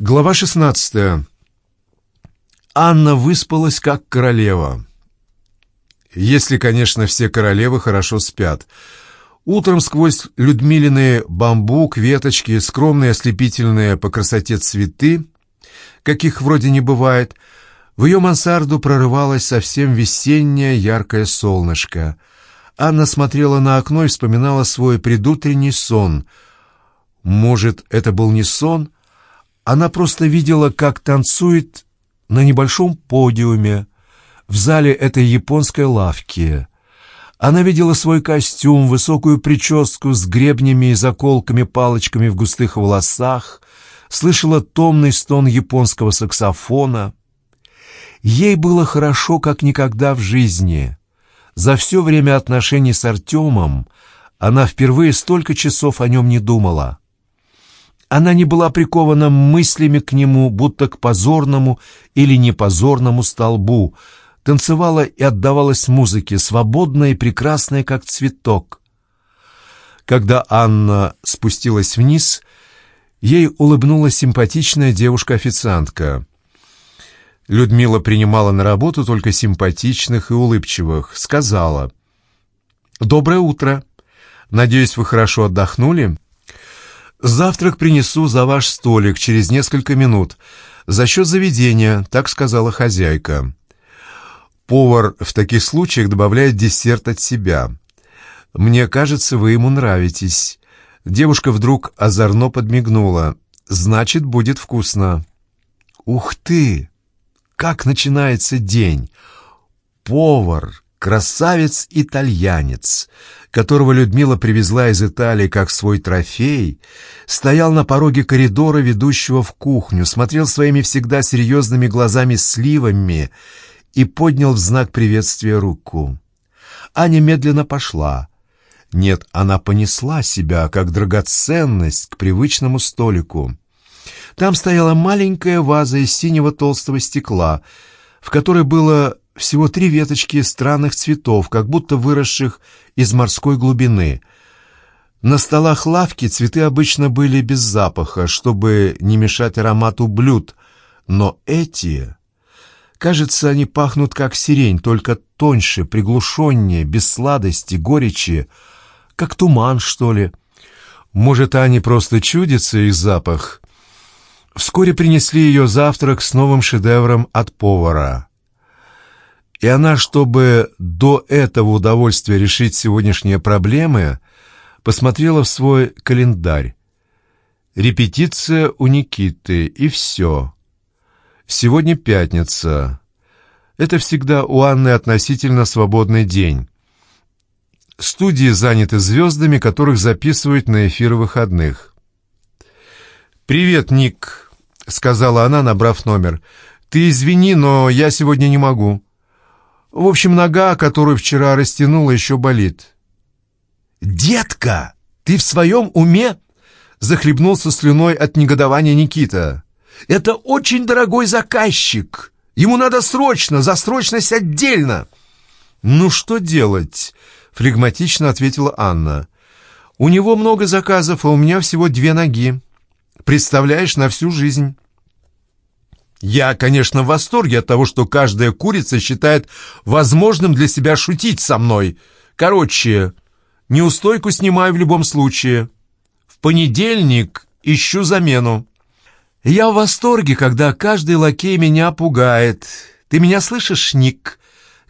Глава 16. Анна выспалась как королева. Если, конечно, все королевы хорошо спят. Утром сквозь Людмилины бамбук, веточки, скромные ослепительные по красоте цветы, каких вроде не бывает, в ее мансарду прорывалось совсем весеннее яркое солнышко. Анна смотрела на окно и вспоминала свой предутренний сон. Может, это был не сон, она просто видела, как танцует на небольшом подиуме в зале этой японской лавки. Она видела свой костюм, высокую прическу с гребнями и заколками, палочками в густых волосах, слышала томный стон японского саксофона. Ей было хорошо, как никогда в жизни. За все время отношений с Артемом она впервые столько часов о нем не думала. Она не была прикована мыслями к нему, будто к позорному или непозорному столбу, танцевала и отдавалась музыке, свободная и прекрасная, как цветок. Когда Анна спустилась вниз, ей улыбнулась симпатичная девушка-официантка. Людмила принимала на работу только симпатичных и улыбчивых. Сказала, «Доброе утро. Надеюсь, вы хорошо отдохнули?» «Завтрак принесу за ваш столик через несколько минут. За счет заведения», — так сказала хозяйка. Повар в таких случаях добавляет десерт от себя. «Мне кажется, вы ему нравитесь». Девушка вдруг озорно подмигнула. «Значит, будет вкусно». «Ух ты! Как начинается день!» «Повар! Красавец-итальянец!» которого Людмила привезла из Италии как свой трофей, стоял на пороге коридора, ведущего в кухню, смотрел своими всегда серьезными глазами-сливами и поднял в знак приветствия руку. Аня медленно пошла. Нет, она понесла себя, как драгоценность, к привычному столику. Там стояла маленькая ваза из синего толстого стекла, в которой было всего три веточки странных цветов, как будто выросших из морской глубины. На столах лавки цветы обычно были без запаха, чтобы не мешать аромату блюд, но эти... Кажется, они пахнут как сирень, только тоньше, приглушеннее, без сладости, горечи, как туман, что ли. Может, они просто чудится их запах? Вскоре принесли ее завтрак с новым шедевром от повара — и она, чтобы до этого удовольствия решить сегодняшние проблемы, посмотрела в свой календарь. Репетиция у Никиты, и все. Сегодня пятница. Это всегда у Анны относительно свободный день. Студии заняты звездами, которых записывают на эфир выходных. «Привет, Ник», — сказала она, набрав номер. «Ты извини, но я сегодня не могу». В общем, нога, которую вчера растянула, еще болит. «Детка, ты в своем уме?» Захлебнулся слюной от негодования Никита. «Это очень дорогой заказчик. Ему надо срочно, за срочность отдельно». «Ну что делать?» — флегматично ответила Анна. «У него много заказов, а у меня всего две ноги. Представляешь, на всю жизнь». Я, конечно, в восторге от того, что каждая курица считает возможным для себя шутить со мной. Короче, неустойку снимаю в любом случае. В понедельник ищу замену. Я в восторге, когда каждый лакей меня пугает. Ты меня слышишь, Ник?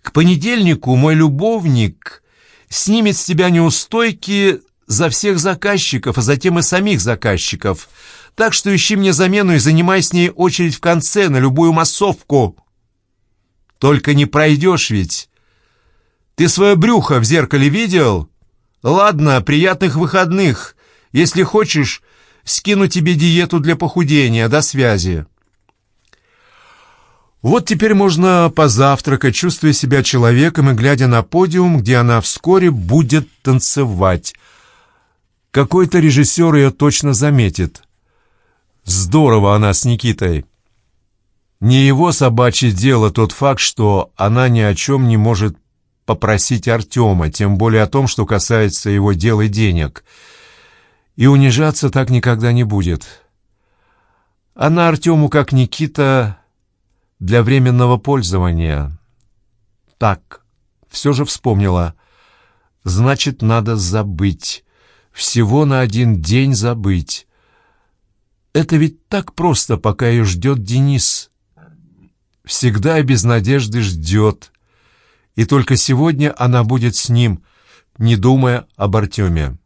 К понедельнику мой любовник снимет с тебя неустойки за всех заказчиков, а затем и самих заказчиков — так что ищи мне замену и занимай с ней очередь в конце на любую массовку. Только не пройдешь ведь. Ты свое брюхо в зеркале видел? Ладно, приятных выходных. Если хочешь, скину тебе диету для похудения. До связи. Вот теперь можно позавтракать, чувствуя себя человеком и глядя на подиум, где она вскоре будет танцевать. Какой-то режиссер ее точно заметит. Здорово она с Никитой. Не его собачье дело тот факт, что она ни о чем не может попросить Артема, тем более о том, что касается его дел и денег. И унижаться так никогда не будет. Она Артему, как Никита, для временного пользования. Так, все же вспомнила. Значит, надо забыть. Всего на один день забыть. Это ведь так просто, пока ее ждет Денис. Всегда без надежды ждет. И только сегодня она будет с ним, не думая об Артеме.